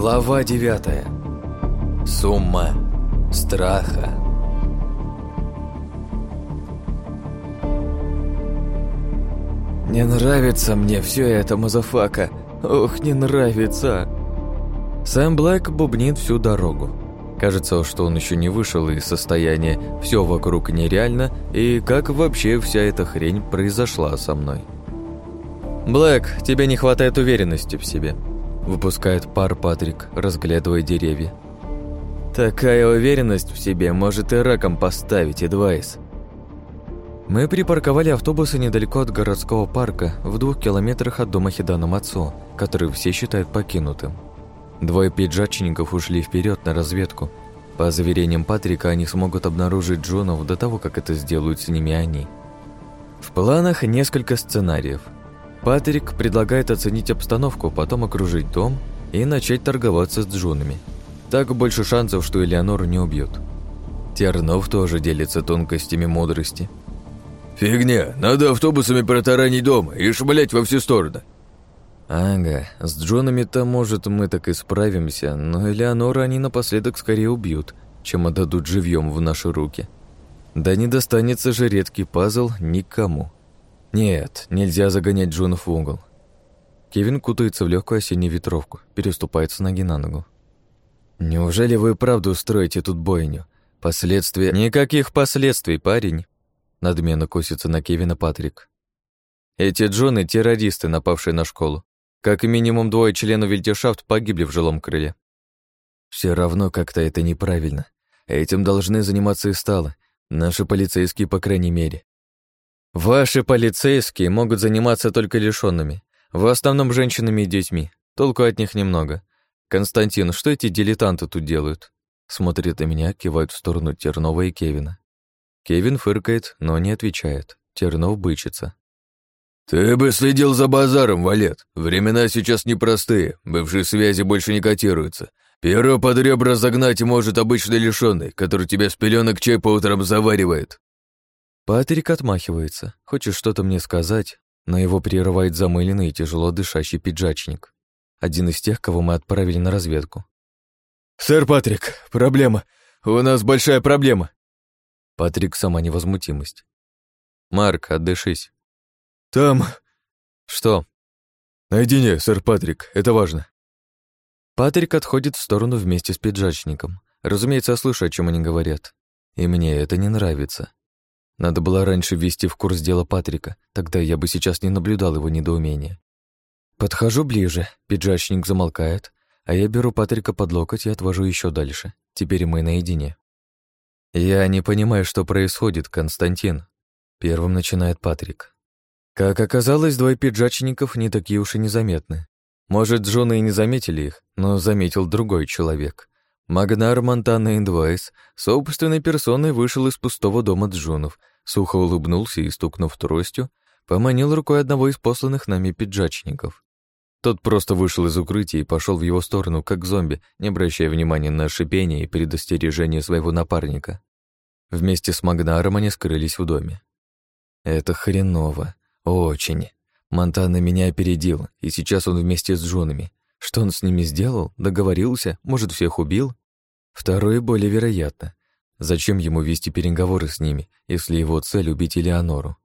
Глава девятая. Сумма страха. Не нравится мне все это, мазафака. Ох, не нравится. Сэм Блэк бубнит всю дорогу. Кажется, что он еще не вышел из состояния «все вокруг нереально» и как вообще вся эта хрень произошла со мной. «Блэк, тебе не хватает уверенности в себе», — выпускает пар Патрик, разглядывая деревья. «Такая уверенность в себе может и раком поставить, Эдвайс». Мы припарковали автобусы недалеко от городского парка, в двух километрах от дома Хидана Мацо, который все считают покинутым. Двое пиджачников ушли вперед на разведку. По заверениям Патрика, они смогут обнаружить Джонов до того, как это сделают с ними они. В планах несколько сценариев. Патрик предлагает оценить обстановку, потом окружить дом и начать торговаться с Джонами. Так больше шансов, что Элеонору не убьют. Тернов тоже делится тонкостями мудрости – «Фигня, надо автобусами протаранить дом и шмалять во все стороны». «Ага, с Джонами-то, может, мы так и справимся, но Элеонора они напоследок скорее убьют, чем отдадут живьем в наши руки. Да не достанется же редкий пазл никому. Нет, нельзя загонять Джонов в угол». Кевин кутается в легкую осеннюю ветровку, переступает с ноги на ногу. «Неужели вы правда устроите тут бойню? Последствия...» «Никаких последствий, парень. Надменно косится на Кевина Патрик. Эти Джоны — террористы, напавшие на школу. Как минимум двое членов Вильтешафт погибли в жилом крыле. Все равно как-то это неправильно. Этим должны заниматься и стало. Наши полицейские, по крайней мере. Ваши полицейские могут заниматься только лишенными. В основном женщинами и детьми. Толку от них немного. Константин, что эти дилетанты тут делают? Смотрит на меня, кивают в сторону Тернова и Кевина. Кевин фыркает, но не отвечает. Тернов бычится. «Ты бы следил за базаром, Валет. Времена сейчас непростые, бывшие связи больше не котируются. Перо под ребра загнать может обычный лишённый, который тебя с пеленок чай по утрам заваривает». Патрик отмахивается, хочет что-то мне сказать, но его прерывает замыленный и тяжело дышащий пиджачник. Один из тех, кого мы отправили на разведку. «Сэр Патрик, проблема. У нас большая проблема. Патрик сама невозмутимость. «Марк, отдышись». «Там...» «Что?» «Наедине, сэр Патрик, это важно». Патрик отходит в сторону вместе с пиджачником. Разумеется, я слышу, о чем они говорят. И мне это не нравится. Надо было раньше ввести в курс дела Патрика, тогда я бы сейчас не наблюдал его недоумения. Подхожу ближе, пиджачник замолкает, а я беру Патрика под локоть и отвожу еще дальше. Теперь мы наедине. «Я не понимаю, что происходит, Константин», — первым начинает Патрик. Как оказалось, двое пиджачников не такие уж и незаметны. Может, Джона и не заметили их, но заметил другой человек. Магнар Монтана Индвайс собственной персоной вышел из пустого дома Джонов, сухо улыбнулся и, стукнув тростью, поманил рукой одного из посланных нами пиджачников. Тот просто вышел из укрытия и пошел в его сторону, как зомби, не обращая внимания на шипение и предостережение своего напарника. Вместе с Магнаром они скрылись в доме. Это хреново. Очень. Монтана меня опередил, и сейчас он вместе с Джонами. Что он с ними сделал? Договорился? Может, всех убил? Второе более вероятно. Зачем ему вести переговоры с ними, если его цель — убить Элеонору?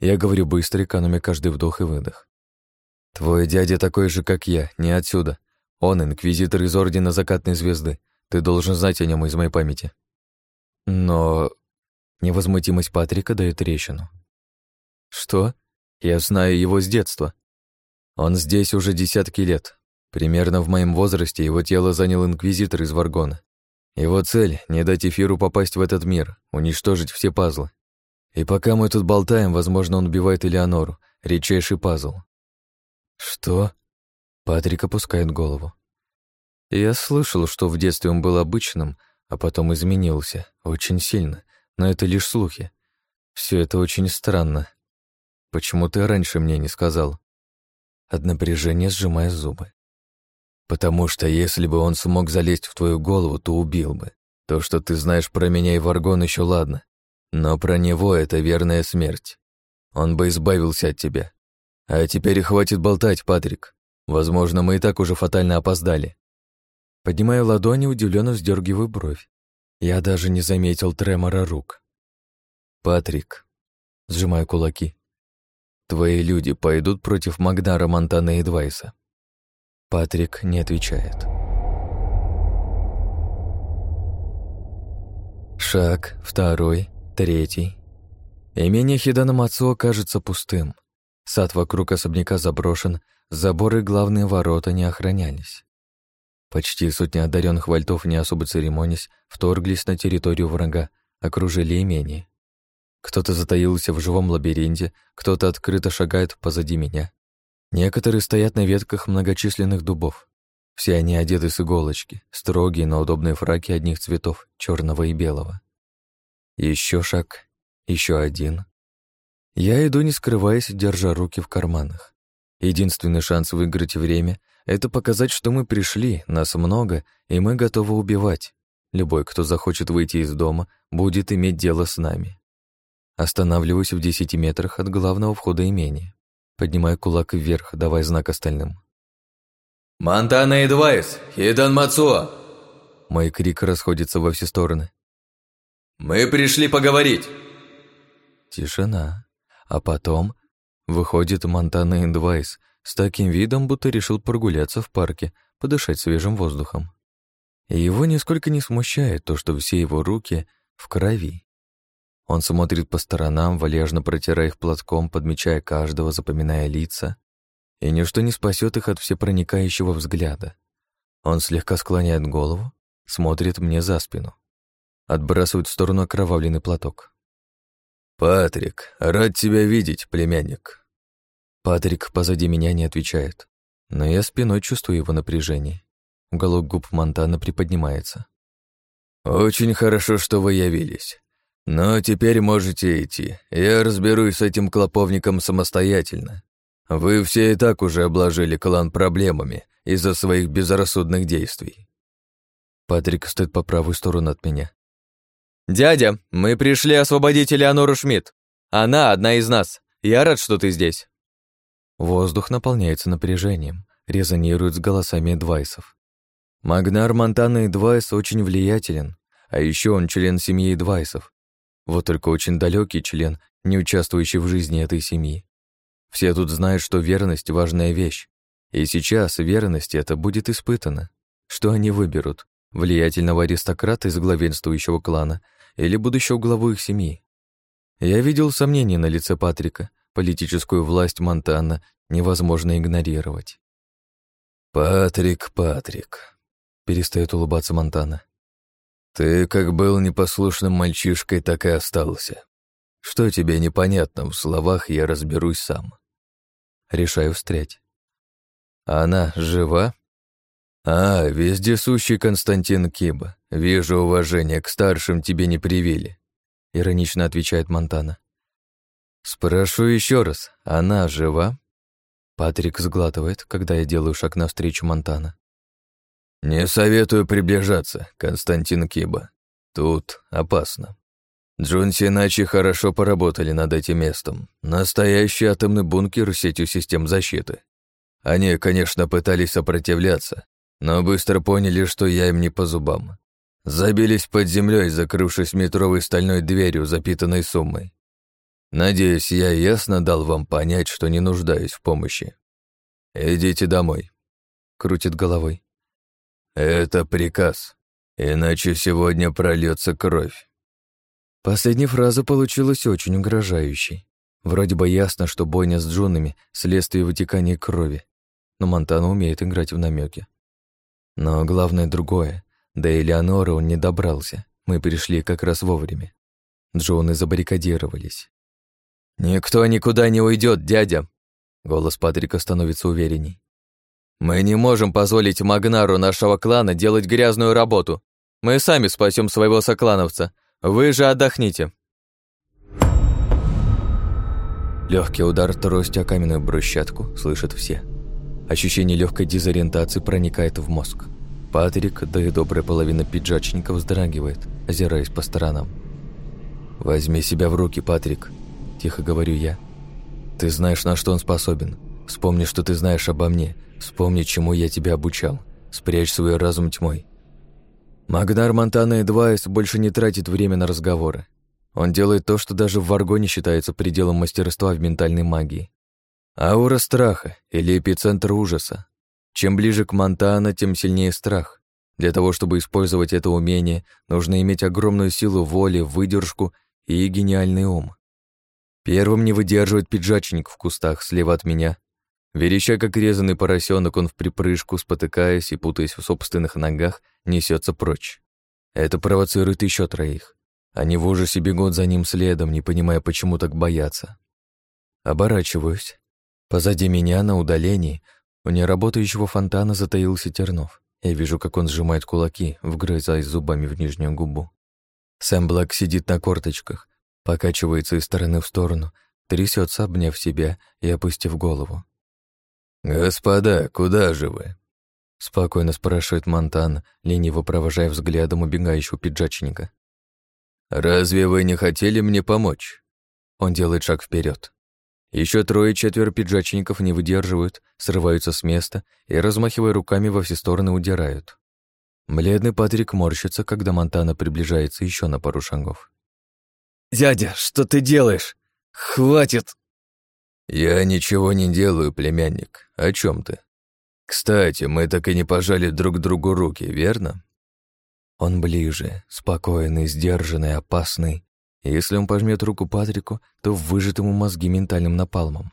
Я говорю быстро, экономя каждый вдох и выдох. «Твой дядя такой же, как я, не отсюда. Он инквизитор из Ордена Закатной Звезды. Ты должен знать о нем из моей памяти». Но... Невозмутимость Патрика дает трещину. «Что? Я знаю его с детства. Он здесь уже десятки лет. Примерно в моем возрасте его тело занял инквизитор из Варгона. Его цель — не дать эфиру попасть в этот мир, уничтожить все пазлы. И пока мы тут болтаем, возможно, он убивает Элеонору, редчайший пазл. «Что?» Патрик опускает голову. Я слышал, что в детстве он был обычным, а потом изменился, очень сильно, но это лишь слухи. Все это очень странно. Почему ты раньше мне не сказал? От напряжения сжимая зубы. Потому что если бы он смог залезть в твою голову, то убил бы. То, что ты знаешь про меня и Варгон, еще ладно. Но про него это верная смерть. Он бы избавился от тебя, а теперь хватит болтать, Патрик. Возможно, мы и так уже фатально опоздали. Поднимаю ладони, удивленно вздергиваю бровь. Я даже не заметил тремора рук. «Патрик», — сжимаю кулаки, — «твои люди пойдут против Магнара, Монтана и Двайса?» Патрик не отвечает. Шаг, второй, третий. Имение Хидана Мацуо кажется пустым. Сад вокруг особняка заброшен, заборы главные ворота не охранялись. Почти сотня одаренных вальтов, не особо церемонясь, вторглись на территорию врага, окружили имение. Кто-то затаился в живом лабиринте, кто-то открыто шагает позади меня. Некоторые стоят на ветках многочисленных дубов. Все они одеты с иголочки, строгие, но удобные фраки одних цветов, черного и белого. Еще шаг, еще один. Я иду, не скрываясь, держа руки в карманах. Единственный шанс выиграть время — это показать, что мы пришли, нас много, и мы готовы убивать. Любой, кто захочет выйти из дома, будет иметь дело с нами. Останавливаюсь в десяти метрах от главного входа имения. Поднимаю кулак вверх, давая знак остальным. «Монтана Эдвайс! Хидан Мацуо!» Мой крик расходится во все стороны. «Мы пришли поговорить!» Тишина. А потом выходит Монтана Эндвайс с таким видом, будто решил прогуляться в парке, подышать свежим воздухом. И его нисколько не смущает то, что все его руки в крови. Он смотрит по сторонам, валежно протирая их платком, подмечая каждого, запоминая лица, и ничто не спасет их от всепроникающего взгляда. Он слегка склоняет голову, смотрит мне за спину. Отбрасывает в сторону окровавленный платок. «Патрик, рад тебя видеть, племянник». Патрик позади меня не отвечает, но я спиной чувствую его напряжение. Уголок губ Монтана приподнимается. «Очень хорошо, что вы явились. Но теперь можете идти. Я разберусь с этим клоповником самостоятельно. Вы все и так уже обложили клан проблемами из-за своих безрассудных действий. Патрик стоит по правую сторону от меня. «Дядя, мы пришли освободить Элеонору Шмидт. Она одна из нас. Я рад, что ты здесь». Воздух наполняется напряжением, резонирует с голосами Эдвайсов. Магнар Монтана Эдвайс очень влиятелен, а еще он член семьи Эдвайсов. Вот только очень далекий член, не участвующий в жизни этой семьи. Все тут знают, что верность — важная вещь. И сейчас верность это будет испытана. Что они выберут? Влиятельного аристократа из главенствующего клана или будущего главу их семьи? Я видел сомнения на лице Патрика. Политическую власть Монтана невозможно игнорировать. «Патрик, Патрик», — перестает улыбаться Монтана. «Ты как был непослушным мальчишкой, так и остался. Что тебе непонятно в словах, я разберусь сам. Решаю встрять. Она жива? А, вездесущий Константин Киба. Вижу уважение к старшим тебе не привили. Иронично отвечает Монтана. Спрошу еще раз, она жива? Патрик сглатывает, когда я делаю шаг навстречу Монтана. Не советую приближаться, Константин Киба. Тут опасно. Джунси иначе хорошо поработали над этим местом. Настоящий атомный бункер с сетью систем защиты. Они, конечно, пытались сопротивляться, но быстро поняли, что я им не по зубам. Забились под землей, закрывшись метровой стальной дверью, запитанной суммой. Надеюсь, я ясно дал вам понять, что не нуждаюсь в помощи. Идите домой. Крутит головой. Это приказ, иначе сегодня прольется кровь. Последняя фраза получилась очень угрожающей. Вроде бы ясно, что бойня с джунами — следствие вытекания крови, но Монтана умеет играть в намеки. Но главное другое. До Элеонора он не добрался. Мы пришли как раз вовремя. Джоны забаррикадировались. «Никто никуда не уйдет, дядя!» Голос Патрика становится уверенней. «Мы не можем позволить Магнару нашего клана делать грязную работу. Мы сами спасем своего соклановца, вы же отдохните. Легкий удар тростью о каменную брусчатку слышат все. Ощущение легкой дезориентации проникает в мозг. Патрик, да и добрая половина пиджачников вздрагивает, озираясь по сторонам. «Возьми себя в руки, Патрик», – тихо говорю я. «Ты знаешь, на что он способен. Вспомни, что ты знаешь обо мне. Вспомни, чему я тебя обучал. Спрячь свой разум тьмой. Магнар Монтана Эдвайс больше не тратит время на разговоры. Он делает то, что даже в Варгоне считается пределом мастерства в ментальной магии. Аура страха или эпицентр ужаса. Чем ближе к Монтана, тем сильнее страх. Для того, чтобы использовать это умение, нужно иметь огромную силу воли, выдержку и гениальный ум. Первым не выдерживает пиджачник в кустах слева от меня. Вереща, как резанный поросенок, он в припрыжку, спотыкаясь и путаясь в собственных ногах, несется прочь. Это провоцирует еще троих. Они в ужасе бегут за ним следом, не понимая, почему так боятся. Оборачиваюсь. Позади меня, на удалении, у неработающего фонтана затаился Тернов. Я вижу, как он сжимает кулаки, вгрызаясь зубами в нижнюю губу. Сэм Блэк сидит на корточках, покачивается из стороны в сторону, трясется, обняв себя и опустив голову. «Господа, куда же вы?» Спокойно спрашивает Монтан, лениво провожая взглядом убегающего пиджачника. «Разве вы не хотели мне помочь?» Он делает шаг вперед. Еще трое-четверо пиджачников не выдерживают, срываются с места и, размахивая руками во все стороны, удирают. Бледный Патрик морщится, когда Монтана приближается еще на пару шагов. «Дядя, что ты делаешь? Хватит!» «Я ничего не делаю, племянник. О чем ты? Кстати, мы так и не пожали друг другу руки, верно?» Он ближе, спокойный, сдержанный, опасный, если он пожмет руку Патрику, то выжит ему мозги ментальным напалмом.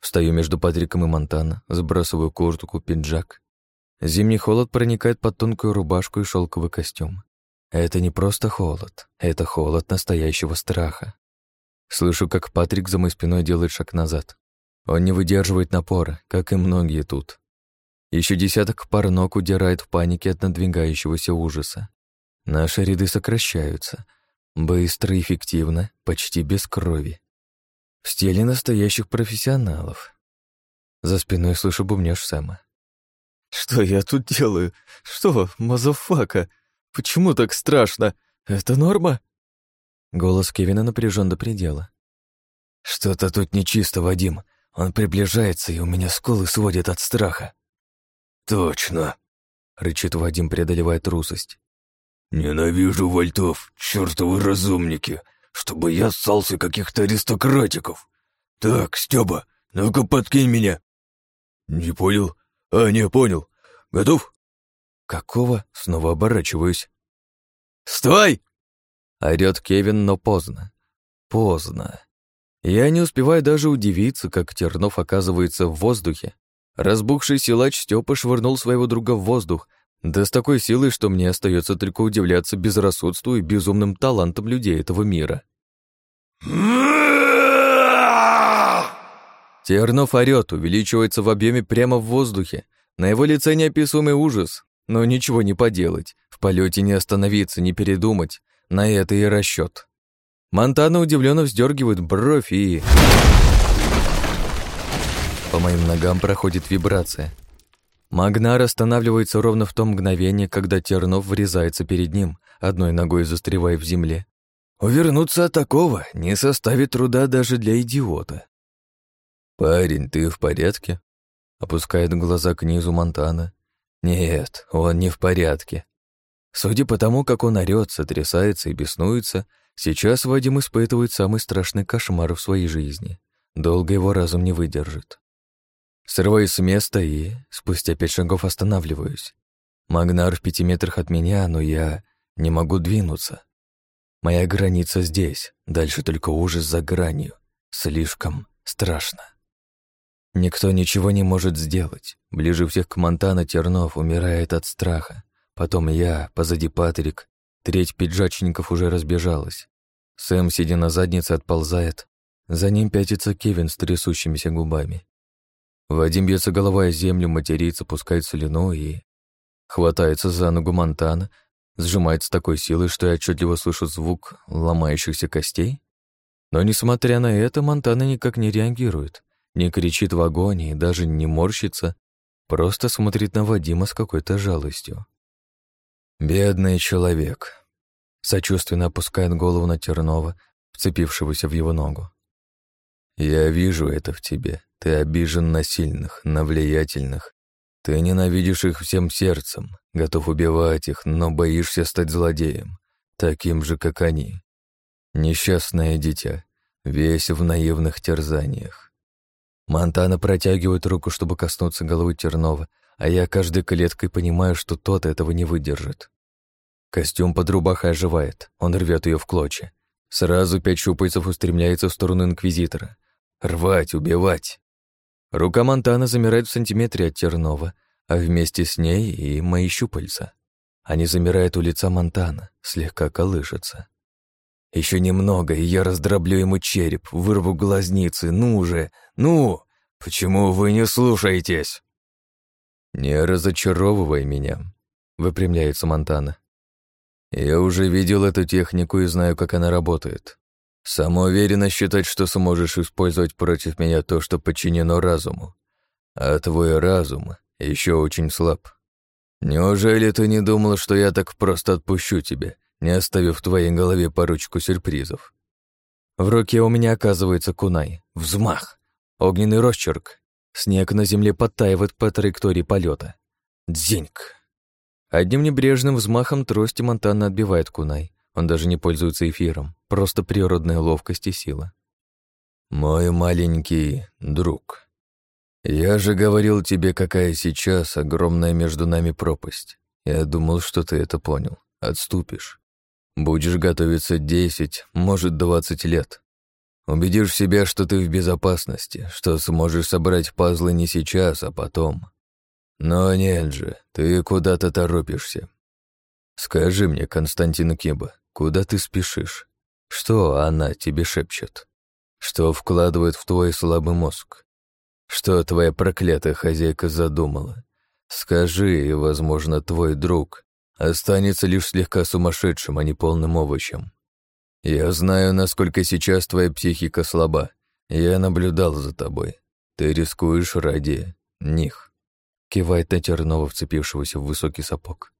Встаю между Патриком и Монтана, сбрасываю куртку, пиджак. Зимний холод проникает под тонкую рубашку и шелковый костюм. Это не просто холод, это холод настоящего страха. Слышу, как Патрик за моей спиной делает шаг назад. Он не выдерживает напора, как и многие тут. Еще десяток пар ног удирает в панике от надвигающегося ужаса. Наши ряды сокращаются, Быстро, эффективно, почти без крови. В стиле настоящих профессионалов. За спиной слышу бубнёж Сэма. «Что я тут делаю? Что, мазафака? Почему так страшно? Это норма?» Голос Кевина напряжен до предела. «Что-то тут нечисто, Вадим. Он приближается, и у меня скулы сводят от страха». «Точно», — рычит Вадим, преодолевая трусость. «Ненавижу вольтов, чертовы разумники, чтобы я ссался каких-то аристократиков. Так, Стёба, ну-ка подкинь меня». «Не понял? А, не понял. Готов?» «Какого?» Снова оборачиваюсь. «Стой!» Орёт Кевин, но поздно. Поздно. Я не успеваю даже удивиться, как Тернов оказывается в воздухе. Разбухший силач Стёпа швырнул своего друга в воздух, да с такой силой, что мне остается только удивляться безрассудству и безумным талантам людей этого мира. Тернов орёт, увеличивается в объеме прямо в воздухе. На его лице неописуемый ужас, но ничего не поделать. В полете не остановиться, не передумать. На это и расчет. Монтана удивленно вздергивает бровь и... По моим ногам проходит вибрация. Магнар останавливается ровно в том мгновение, когда Тернов врезается перед ним, одной ногой застревая в земле. Увернуться от такого не составит труда даже для идиота. «Парень, ты в порядке?» Опускает глаза к низу Монтана. «Нет, он не в порядке. Судя по тому, как он орёт, сотрясается и беснуется, сейчас Вадим испытывает самый страшный кошмар в своей жизни. Долго его разум не выдержит. Срываюсь с места и спустя пять шагов останавливаюсь. Магнар в пяти метрах от меня, но я не могу двинуться. Моя граница здесь, дальше только ужас за гранью. Слишком страшно. Никто ничего не может сделать. Ближе всех к Монтана Тернов умирает от страха. Потом я, позади Патрик. Треть пиджачников уже разбежалась. Сэм, сидя на заднице, отползает. За ним пятится Кевин с трясущимися губами. Вадим бьется головой о землю, матерится, пускает слюну и... Хватается за ногу Монтана, сжимается с такой силой, что я отчетливо слышу звук ломающихся костей. Но, несмотря на это, Монтана никак не реагирует, не кричит в агонии, даже не морщится, просто смотрит на Вадима с какой-то жалостью. «Бедный человек», — сочувственно опускает голову на Тернова, вцепившегося в его ногу. «Я вижу это в тебе. Ты обижен на сильных, на влиятельных. Ты ненавидишь их всем сердцем, готов убивать их, но боишься стать злодеем, таким же, как они. Несчастное дитя, весь в наивных терзаниях. Монтана протягивает руку, чтобы коснуться головы Тернова, а я каждой клеткой понимаю, что тот этого не выдержит. Костюм под рубахой оживает, он рвет ее в клочья. Сразу пять щупальцев устремляется в сторону Инквизитора. Рвать, убивать. Рука Монтана замирает в сантиметре от Тернова, а вместе с ней и мои щупальца. Они замирают у лица Монтана, слегка колышутся. Еще немного, и я раздроблю ему череп, вырву глазницы. Ну же, ну! Почему вы не слушаетесь? Не разочаровывай меня, выпрямляется Монтана. Я уже видел эту технику и знаю, как она работает. Самоуверенно считать, что сможешь использовать против меня то, что подчинено разуму. А твой разум еще очень слаб. Неужели ты не думал, что я так просто отпущу тебя, не оставив в твоей голове парочку сюрпризов? В руке у меня оказывается кунай. Взмах. Огненный росчерк. Снег на земле подтаивает по траектории полета. Дзиньк. Одним небрежным взмахом трости Монтана отбивает кунай. Он даже не пользуется эфиром, просто природная ловкость и сила. «Мой маленький друг, я же говорил тебе, какая сейчас огромная между нами пропасть. Я думал, что ты это понял. Отступишь. Будешь готовиться десять, может, двадцать лет. Убедишь себя, что ты в безопасности, что сможешь собрать пазлы не сейчас, а потом. Но нет же, ты куда-то торопишься. Скажи мне, Константин Киба, Куда ты спешишь? Что она тебе шепчет? Что вкладывает в твой слабый мозг? Что твоя проклятая хозяйка задумала? Скажи, и, возможно, твой друг останется лишь слегка сумасшедшим, а не полным овощем. Я знаю, насколько сейчас твоя психика слаба. Я наблюдал за тобой. Ты рискуешь ради них. Кивает на Тернова, вцепившегося в высокий сапог.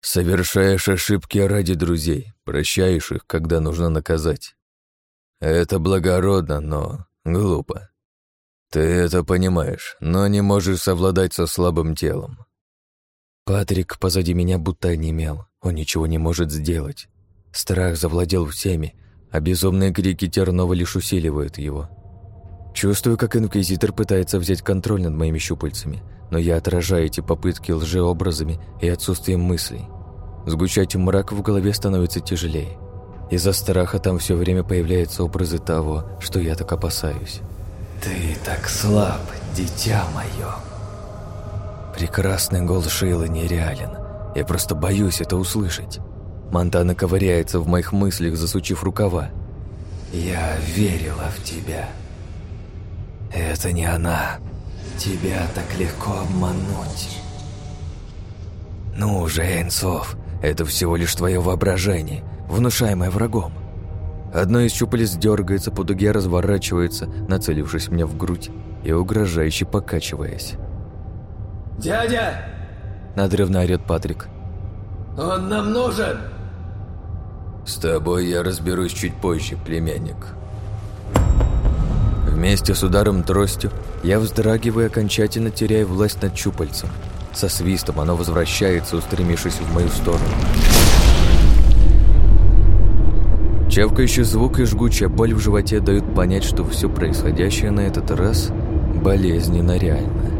Совершаешь ошибки ради друзей, прощаешь их, когда нужно наказать. Это благородно, но глупо. Ты это понимаешь, но не можешь совладать со слабым телом. Патрик позади меня будто онемел, он ничего не может сделать. Страх завладел всеми, а безумные крики Тернова лишь усиливают его. Чувствую, как инквизитор пытается взять контроль над моими щупальцами, но я отражаю эти попытки лжеобразами и отсутствием мыслей. Сгучать мрак в голове становится тяжелее. Из-за страха там все время появляются образы того, что я так опасаюсь. «Ты так слаб, дитя мое!» Прекрасный голос Шейлы нереален. Я просто боюсь это услышать. Монтана ковыряется в моих мыслях, засучив рукава. «Я верила в тебя. Это не она. Тебя так легко обмануть». «Ну уже, Эйнсов, это всего лишь твое воображение, внушаемое врагом. Одно из щупалец дергается, по дуге разворачивается, нацелившись мне в грудь и угрожающе покачиваясь. «Дядя!» – надрывно орёт Патрик. «Он нам нужен!» «С тобой я разберусь чуть позже, племянник». Вместе с ударом тростью я вздрагиваю окончательно теряю власть над щупальцем – со свистом оно возвращается, устремившись в мою сторону. Чавкающий звук и жгучая боль в животе дают понять, что все происходящее на этот раз болезненно реально.